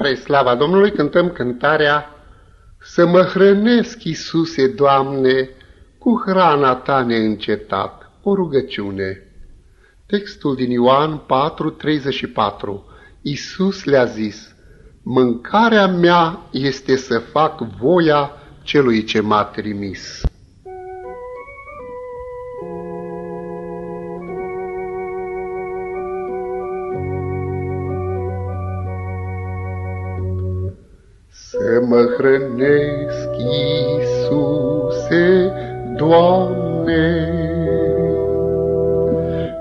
Spre slava Domnului cântăm cântarea Să mă hrănesc, Iisuse, Doamne, cu hrana Ta neîncetat, o rugăciune. Textul din Ioan 4:34. Iisus le-a zis, Mâncarea mea este să fac voia celui ce m-a trimis. Mă hrănesc, Iisuse, Doamne,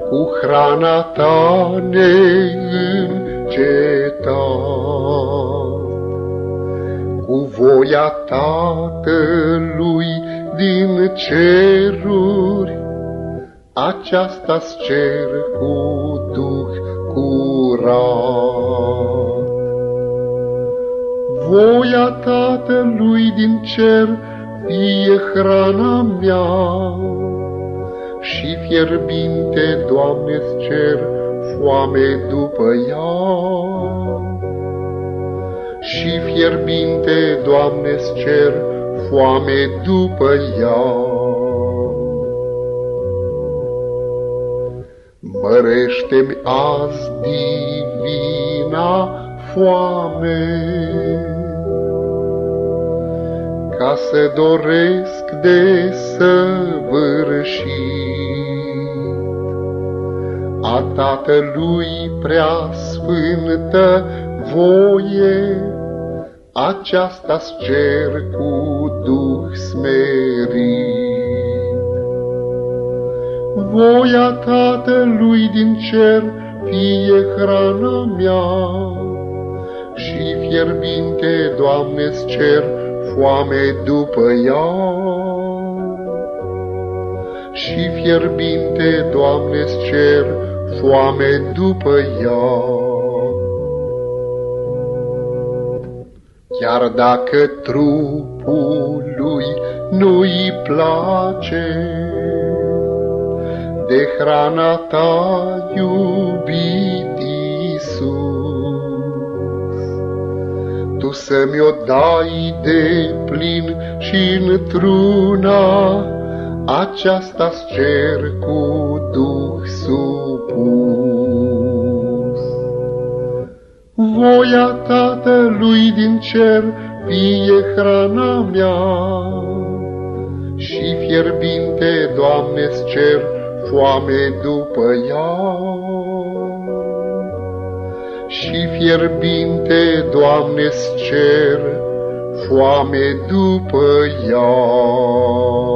cu hrana Ta neîncetat, cu voia Tatălui din ceruri, aceasta-ți cer cu Duh curat voia Tatălui din cer fie hrana mea. Și fierbinte, Doamne-ți cer foame după ea. Și fierbinte, Doamne-ți cer foame după ea. Mărește-mi azi divina foame, ca să doresc de săvârșit a Tatălui prea sfântă voie, aceasta-ți cer cu Duh smerit. Voia Tatălui din cer fie hrana mea, și fierbinte, Doamne-ți cer foame după ea. Și fierbinte, Doamne-ți cer foame după ea. Chiar dacă trupul lui nu-i place, de hrana ta, iubit Tu să-mi o dai de plin și într-una, aceasta-ți cer cu Duh supus. Voia Tatălui din cer fie hrana mea, și fierbinte, Doamne-ți cer foame după ea și fierbinte, Doamne, cer foame după ea.